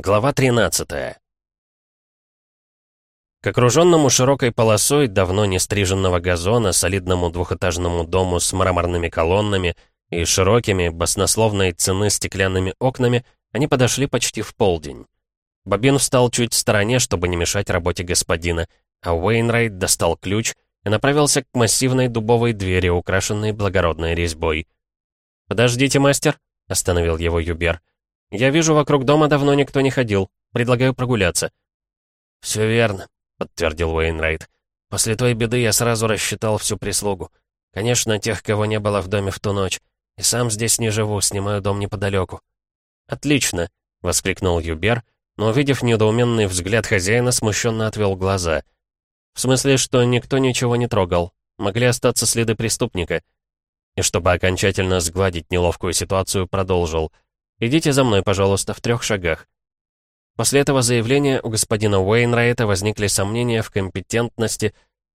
Глава 13 К окруженному широкой полосой давно не стриженного газона, солидному двухэтажному дому с мраморными колоннами и широкими, баснословной цены стеклянными окнами, они подошли почти в полдень. Бобин встал чуть в стороне, чтобы не мешать работе господина, а Уэйнрайт достал ключ и направился к массивной дубовой двери, украшенной благородной резьбой. «Подождите, мастер», — остановил его Юбер. «Я вижу, вокруг дома давно никто не ходил. Предлагаю прогуляться». «Все верно», — подтвердил Уэйнрайт. «После той беды я сразу рассчитал всю прислугу. Конечно, тех, кого не было в доме в ту ночь. И сам здесь не живу, снимаю дом неподалеку». «Отлично», — воскликнул Юбер, но, увидев недоуменный взгляд хозяина, смущенно отвел глаза. «В смысле, что никто ничего не трогал. Могли остаться следы преступника». И чтобы окончательно сгладить неловкую ситуацию, продолжил — «Идите за мной, пожалуйста, в трех шагах». После этого заявления у господина Уэйнрайта возникли сомнения в компетентности,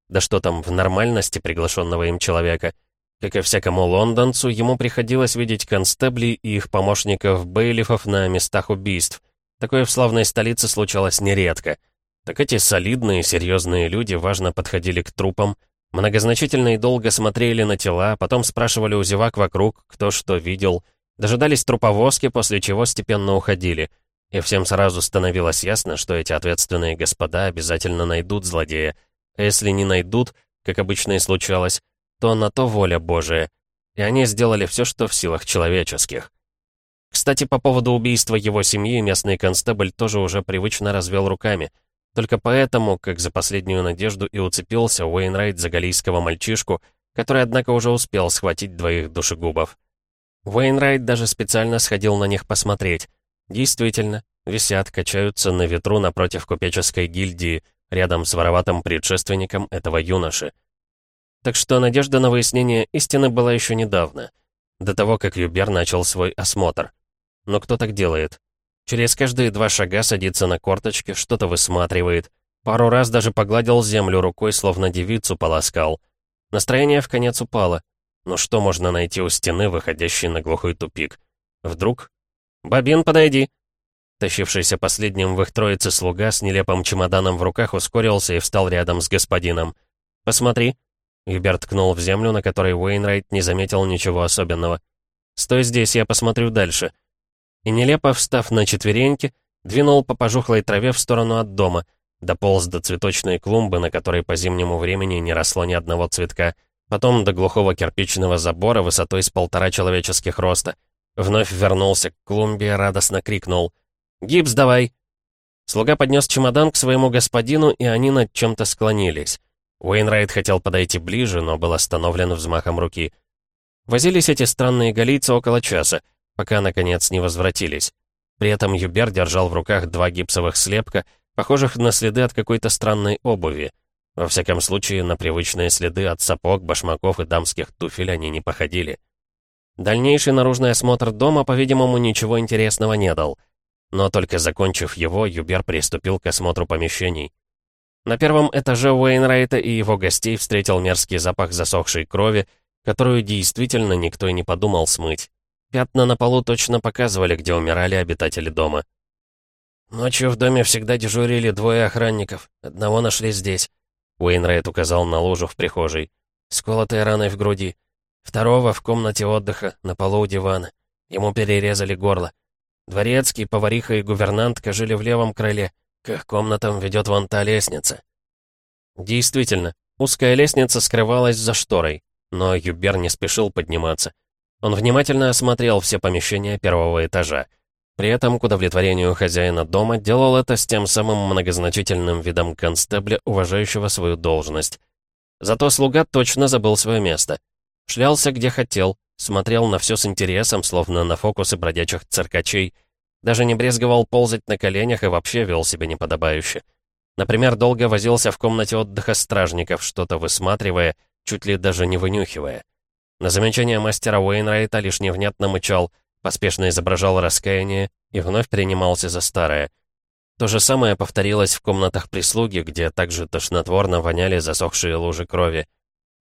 да что там, в нормальности приглашенного им человека. Как и всякому лондонцу, ему приходилось видеть констеблей и их помощников-бейлифов на местах убийств. Такое в славной столице случалось нередко. Так эти солидные, серьезные люди важно подходили к трупам, многозначительно и долго смотрели на тела, потом спрашивали у зевак вокруг, кто что видел, Дожидались труповозки, после чего степенно уходили. И всем сразу становилось ясно, что эти ответственные господа обязательно найдут злодея. А если не найдут, как обычно и случалось, то на то воля Божия. И они сделали все, что в силах человеческих. Кстати, по поводу убийства его семьи местный констебль тоже уже привычно развел руками. Только поэтому, как за последнюю надежду и уцепился Уэйнрайт за галийского мальчишку, который, однако, уже успел схватить двоих душегубов. Уэйнрайт даже специально сходил на них посмотреть. Действительно, висят, качаются на ветру напротив купеческой гильдии, рядом с вороватым предшественником этого юноши. Так что надежда на выяснение истины была еще недавно, до того, как Юбер начал свой осмотр. Но кто так делает? Через каждые два шага садится на корточки, что-то высматривает, пару раз даже погладил землю рукой, словно девицу полоскал. Настроение в конец упало — но что можно найти у стены, выходящей на глухой тупик? Вдруг? «Бобин, подойди!» Тащившийся последним в их троице слуга с нелепым чемоданом в руках ускорился и встал рядом с господином. «Посмотри!» Юберт ткнул в землю, на которой Уэйнрайт не заметил ничего особенного. «Стой здесь, я посмотрю дальше». И нелепо встав на четвереньки, двинул по пожухлой траве в сторону от дома, дополз до цветочной клумбы, на которой по зимнему времени не росло ни одного цветка, потом до глухого кирпичного забора высотой с полтора человеческих роста. Вновь вернулся к клумбе, и радостно крикнул «Гипс давай!». Слуга поднес чемодан к своему господину, и они над чем-то склонились. Уэйнрайт хотел подойти ближе, но был остановлен взмахом руки. Возились эти странные галийцы около часа, пока, наконец, не возвратились. При этом Юбер держал в руках два гипсовых слепка, похожих на следы от какой-то странной обуви. Во всяком случае, на привычные следы от сапог, башмаков и дамских туфель они не походили. Дальнейший наружный осмотр дома, по-видимому, ничего интересного не дал. Но только закончив его, Юбер приступил к осмотру помещений. На первом этаже Уэйнрайта и его гостей встретил мерзкий запах засохшей крови, которую действительно никто и не подумал смыть. Пятна на полу точно показывали, где умирали обитатели дома. «Ночью в доме всегда дежурили двое охранников. Одного нашли здесь. Уэйнрайт указал на ложу в прихожей. Сколотой раной в груди. Второго в комнате отдыха, на полу у дивана. Ему перерезали горло. Дворецкий, повариха и гувернантка жили в левом крыле. К их комнатам ведет вон та лестница. Действительно, узкая лестница скрывалась за шторой, но Юбер не спешил подниматься. Он внимательно осмотрел все помещения первого этажа. При этом, к удовлетворению хозяина дома, делал это с тем самым многозначительным видом констебля, уважающего свою должность. Зато слуга точно забыл свое место. Шлялся где хотел, смотрел на все с интересом, словно на фокусы бродячих циркачей. Даже не брезговал ползать на коленях и вообще вел себя неподобающе. Например, долго возился в комнате отдыха стражников, что-то высматривая, чуть ли даже не вынюхивая. На замечание мастера Уэйнрайта лишь невнятно мычал — поспешно изображал раскаяние и вновь принимался за старое. То же самое повторилось в комнатах прислуги, где также тошнотворно воняли засохшие лужи крови.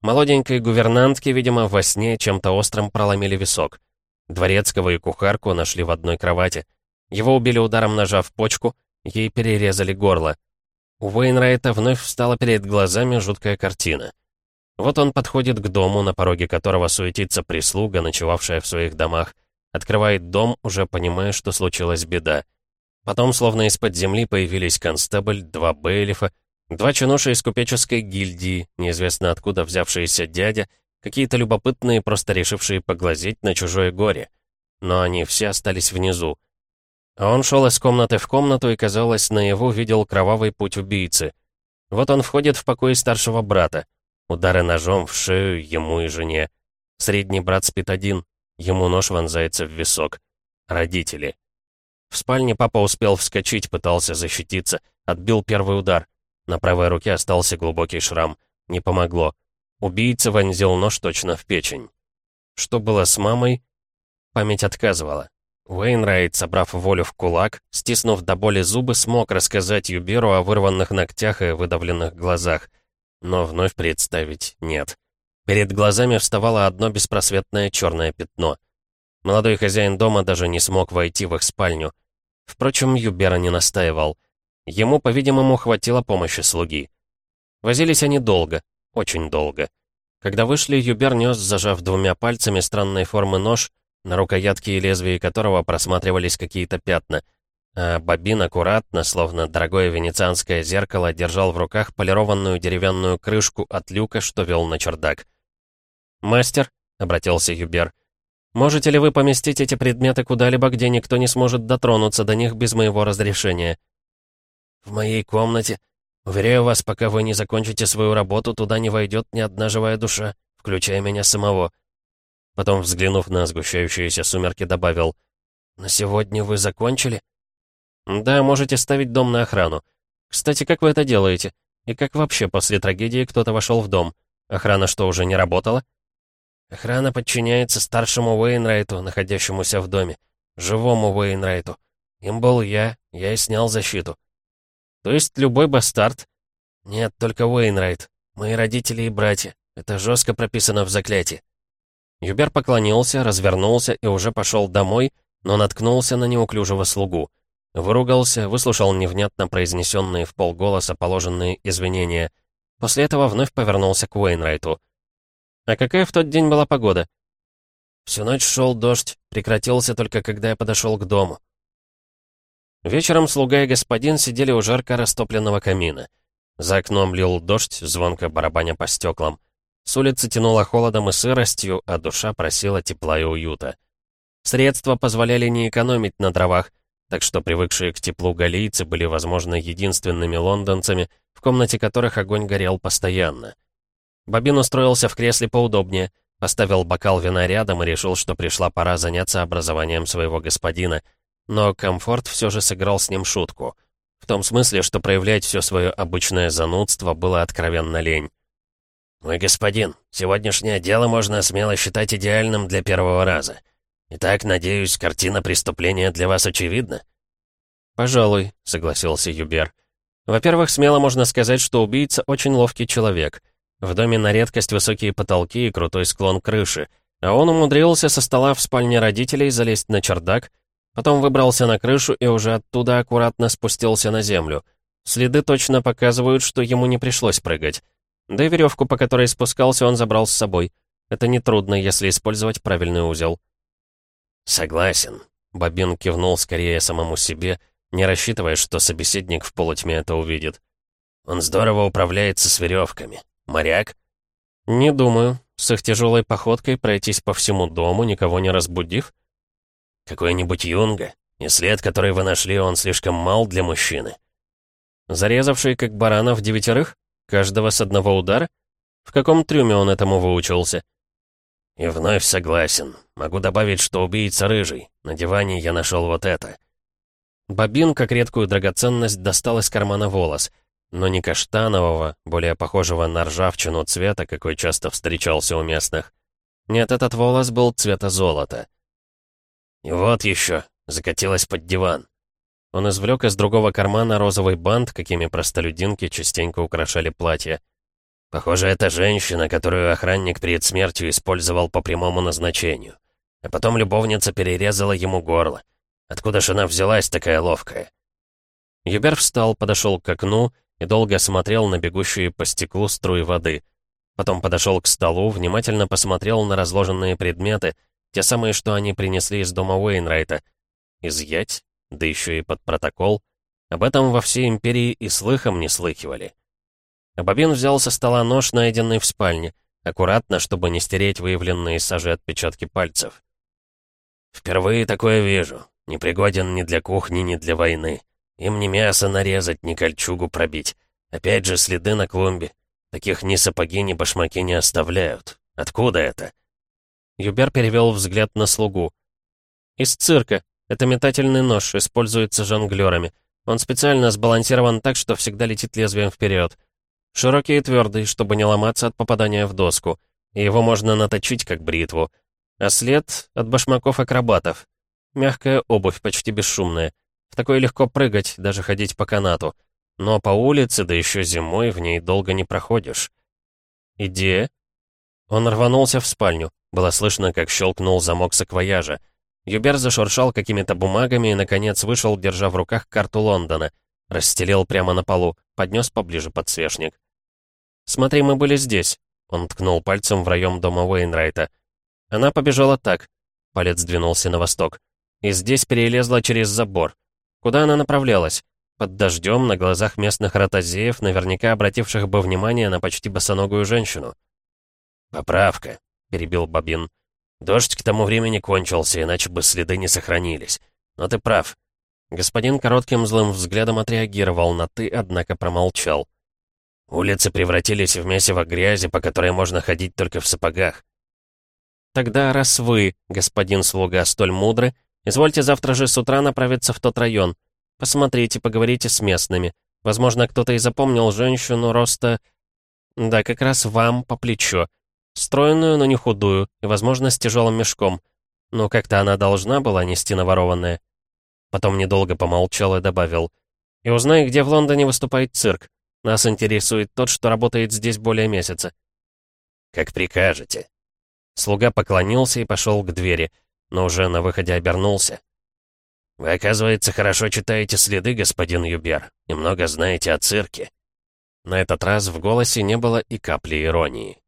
Молоденькой гувернантке, видимо, во сне чем-то острым проломили висок. Дворецкого и кухарку нашли в одной кровати. Его убили ударом ножа в почку, ей перерезали горло. У Уэйнрайта вновь встала перед глазами жуткая картина. Вот он подходит к дому, на пороге которого суетится прислуга, ночевавшая в своих домах. Открывает дом, уже понимая, что случилась беда. Потом, словно из-под земли, появились констебль, два бейлифа, два чинуша из купеческой гильдии, неизвестно откуда взявшиеся дядя, какие-то любопытные, просто решившие поглазеть на чужое горе. Но они все остались внизу. А он шел из комнаты в комнату и, казалось, наяву видел кровавый путь убийцы. Вот он входит в покой старшего брата. Удары ножом в шею ему и жене. Средний брат спит один. Ему нож вонзается в висок. Родители. В спальне папа успел вскочить, пытался защититься. Отбил первый удар. На правой руке остался глубокий шрам. Не помогло. Убийца вонзил нож точно в печень. Что было с мамой? Память отказывала. Уэйнрайт, собрав волю в кулак, стиснув до боли зубы, смог рассказать Юберу о вырванных ногтях и выдавленных глазах — но вновь представить нет. Перед глазами вставало одно беспросветное черное пятно. Молодой хозяин дома даже не смог войти в их спальню. Впрочем, Юбера не настаивал. Ему, по-видимому, хватило помощи слуги. Возились они долго, очень долго. Когда вышли, Юбер нес, зажав двумя пальцами странной формы нож, на рукоятке и лезвии которого просматривались какие-то пятна — а Бобин аккуратно, словно дорогое венецианское зеркало, держал в руках полированную деревянную крышку от люка, что вел на чердак. «Мастер», — обратился Юбер, — «можете ли вы поместить эти предметы куда-либо, где никто не сможет дотронуться до них без моего разрешения?» «В моей комнате. Уверяю вас, пока вы не закончите свою работу, туда не войдет ни одна живая душа, включая меня самого». Потом, взглянув на сгущающиеся сумерки, добавил, «На сегодня вы закончили?» «Да, можете ставить дом на охрану. Кстати, как вы это делаете? И как вообще после трагедии кто-то вошел в дом? Охрана что, уже не работала?» «Охрана подчиняется старшему Уэйнрайту, находящемуся в доме. Живому Уэйнрайту. Им был я, я и снял защиту». «То есть любой бастард?» «Нет, только Уэйнрайт. Мои родители и братья. Это жестко прописано в заклятии». Юбер поклонился, развернулся и уже пошел домой, но наткнулся на неуклюжего слугу. Выругался, выслушал невнятно произнесенные в полголоса положенные извинения. После этого вновь повернулся к Уэйнрайту. «А какая в тот день была погода?» «Всю ночь шел дождь, прекратился только когда я подошел к дому». Вечером слуга и господин сидели у жарко растопленного камина. За окном лил дождь, звонко барабаня по стеклам. С улицы тянуло холодом и сыростью, а душа просила тепла и уюта. Средства позволяли не экономить на дровах, так что привыкшие к теплу галийцы были, возможно, единственными лондонцами, в комнате которых огонь горел постоянно. Бобин устроился в кресле поудобнее, поставил бокал вина рядом и решил, что пришла пора заняться образованием своего господина. Но комфорт все же сыграл с ним шутку. В том смысле, что проявлять все свое обычное занудство было откровенно лень. «Мой господин, сегодняшнее дело можно смело считать идеальным для первого раза. «Итак, надеюсь, картина преступления для вас очевидна?» «Пожалуй», — согласился Юбер. «Во-первых, смело можно сказать, что убийца очень ловкий человек. В доме на редкость высокие потолки и крутой склон крыши, а он умудрился со стола в спальне родителей залезть на чердак, потом выбрался на крышу и уже оттуда аккуратно спустился на землю. Следы точно показывают, что ему не пришлось прыгать. Да и веревку, по которой спускался, он забрал с собой. Это нетрудно, если использовать правильный узел. «Согласен», — Бобин кивнул скорее самому себе, не рассчитывая, что собеседник в полутьме это увидит. «Он здорово управляется с веревками. Моряк?» «Не думаю. С их тяжелой походкой пройтись по всему дому, никого не разбудив?» «Какой-нибудь юнга? И след, который вы нашли, он слишком мал для мужчины». «Зарезавший, как баранов, девятерых? Каждого с одного удара? В каком трюме он этому выучился?» «И вновь согласен. Могу добавить, что убийца рыжий. На диване я нашел вот это». Бобин, как редкую драгоценность, достал из кармана волос. Но не каштанового, более похожего на ржавчину цвета, какой часто встречался у местных. Нет, этот волос был цвета золота. «И вот еще», — закатилась под диван. Он извлек из другого кармана розовый бант, какими простолюдинки частенько украшали платья. Похоже, это женщина, которую охранник перед смертью использовал по прямому назначению. А потом любовница перерезала ему горло. Откуда же она взялась такая ловкая?» Юбер встал, подошел к окну и долго смотрел на бегущие по стеклу струи воды. Потом подошел к столу, внимательно посмотрел на разложенные предметы, те самые, что они принесли из дома Уэйнрайта. Изъять? Да еще и под протокол. Об этом во всей империи и слыхом не слыхивали. Бобин взял со стола нож, найденный в спальне, аккуратно, чтобы не стереть выявленные сажи отпечатки пальцев. «Впервые такое вижу. Непригоден ни для кухни, ни для войны. Им ни мясо нарезать, ни кольчугу пробить. Опять же следы на клумбе. Таких ни сапоги, ни башмаки не оставляют. Откуда это?» Юбер перевел взгляд на слугу. «Из цирка. Это метательный нож, используется жонглерами. Он специально сбалансирован так, что всегда летит лезвием вперед. Широкий и твердый, чтобы не ломаться от попадания в доску. И его можно наточить, как бритву. А след от башмаков акробатов. Мягкая обувь, почти бесшумная. В такой легко прыгать, даже ходить по канату. Но по улице, да еще зимой, в ней долго не проходишь. Идея? Он рванулся в спальню. Было слышно, как щелкнул замок саквояжа. Юбер зашуршал какими-то бумагами и, наконец, вышел, держа в руках карту Лондона. Расстелил прямо на полу, поднес поближе подсвечник. «Смотри, мы были здесь», — он ткнул пальцем в район дома Уэйнрайта. Она побежала так. Палец двинулся на восток. И здесь перелезла через забор. Куда она направлялась? Под дождем, на глазах местных ротозеев, наверняка обративших бы внимание на почти босоногую женщину. «Поправка», — перебил Бобин. «Дождь к тому времени кончился, иначе бы следы не сохранились. Но ты прав». Господин коротким злым взглядом отреагировал на «ты», однако промолчал. Улицы превратились в месиво грязи, по которой можно ходить только в сапогах. Тогда, раз вы, господин слуга, столь мудры, извольте завтра же с утра направиться в тот район. Посмотрите, поговорите с местными. Возможно, кто-то и запомнил женщину роста... Да, как раз вам по плечо. Стройную, но не худую, и, возможно, с тяжелым мешком. Но как-то она должна была нести наворованное. Потом недолго помолчал и добавил. И узнай, где в Лондоне выступает цирк. Нас интересует тот, что работает здесь более месяца». «Как прикажете». Слуга поклонился и пошел к двери, но уже на выходе обернулся. «Вы, оказывается, хорошо читаете следы, господин Юбер, и много знаете о цирке». На этот раз в голосе не было и капли иронии.